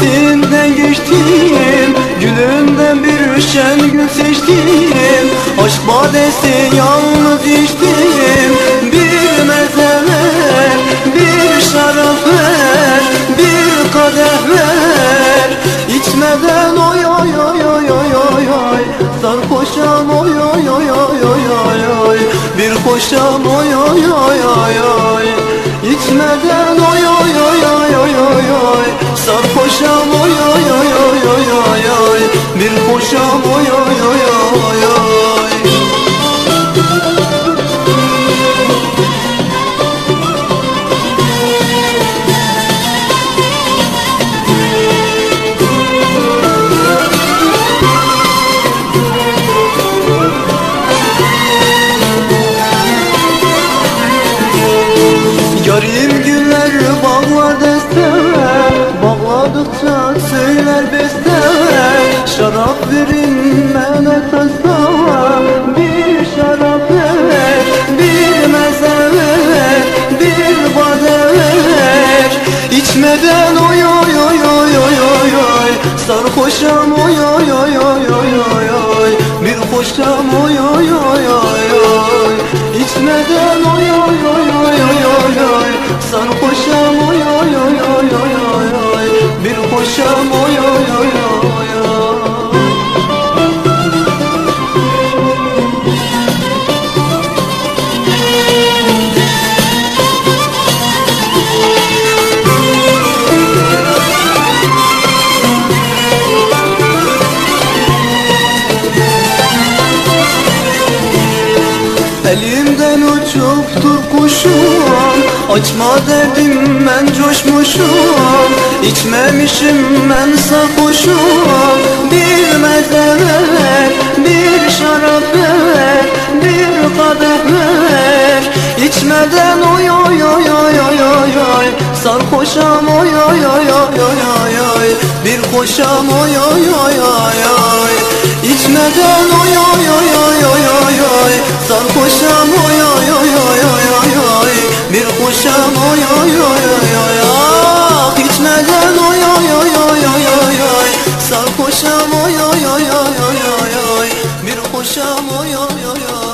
vadisinden geçtim Gülünden bir şen gül seçtim Aşk badesi yalnız içtim Bir meze ver, bir şarap ver Bir kadeh ver İçmeden oy oy oy oy oy oy oy Sarhoşam oy oy oy oy oy oy oy Bir koşam oy oy oy oy oy İçmeden Bir koşam oy oy oy oy oy Verin bana tasava Bir şarap ver Bir meze ver Bir bade ver. İçmeden oy oy oy oy oy oy oy. Oy oy oy oy Elimden uçup dur kuşum Açma derdim ben coşmuşum İçmemişim ben sarhoşum Bir meze ver, bir şarap ver Bir kadeh ver İçmeden oy oy oy oy oy oy oy Sarhoşam oy oy oy oy oy oy Bir koşam oy oy oy oy oy İçmeden oy oy oy oy oy oy Sarhoşam oy oy oy oy oy oy Bir koşam oy oy oy oy oy Ah içmeden oy oy oy oy oy oy oy Sarhoşam oy oy oy oy oy oy oy Bir koşam oy oy oy oy